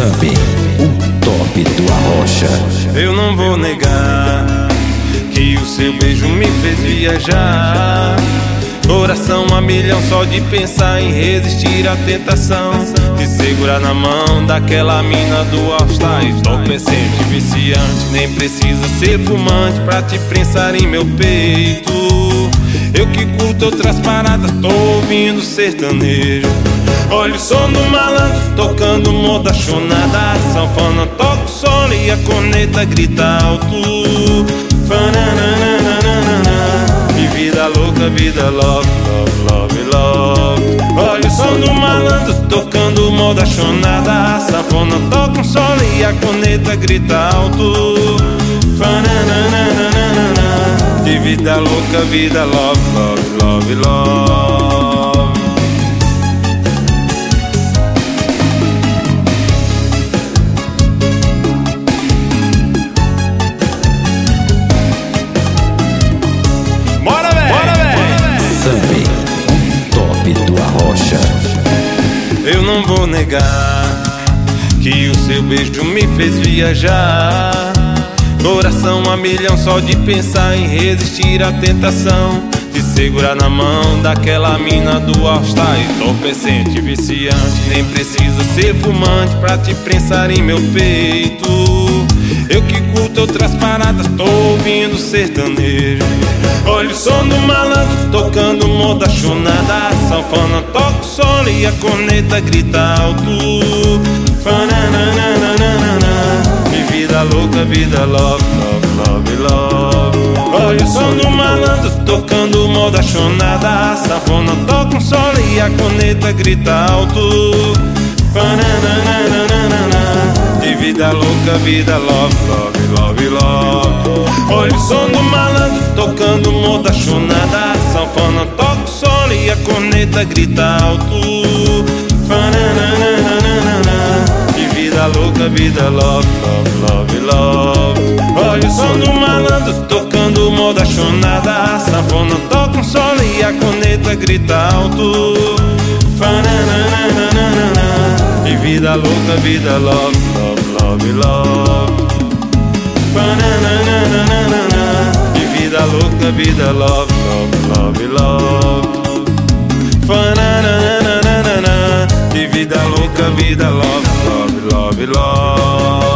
Zambi, o top do Arrocha. Eu não vou negar que o seu beijo me fez viajar. Coração a milhão só de pensar em resistir à tentação De segurar na mão daquela mina do All-Star Entorpecente, viciante, nem precisa ser fumante Pra te prensar em meu peito Eu que curto outras paradas, tô ouvindo sertanejo Olha o som do malandro tocando moda chonada Sanfona toca o solo e a corneta grita alto Fananana vida louca, vida love, love, love, love. Olha o som do malandro tocando moda chonada. Sanfona toca um solo e a coneta grita alto. Vida louca, vida love, love, love, love. Eu não vou negar que o seu beijo me fez viajar. Coração a milhão só de pensar em resistir à tentação de segurar na mão daquela mina do All-Star. Entorpecente, viciante, nem precisa ser fumante pra te prensar em meu peito. Eu que curto outras paradas, tô ouvindo sertanejo. Olha o som do malandro tocando moda chonada Sanfona toca o solo e a corneta grita alto louca, vida love, love, love, love. Olha o som do malandro tocando moda chonada Sanfona toca um solo e a corneta grita alto. De vida louca, vida love, love, love, love. Olha o som do malandro tocando moda chonada Sanfona toca o solo e a corneta grita alto. De vida louca, vida love, love, love, love. Olha o som do malandro tocando moda chonada. A sanfona toca um solo e a coneta grita alto. E vida louca, vida love, love, love, love. E vida louca, vida love, love, love, love. Vida louca, vida love. love, love.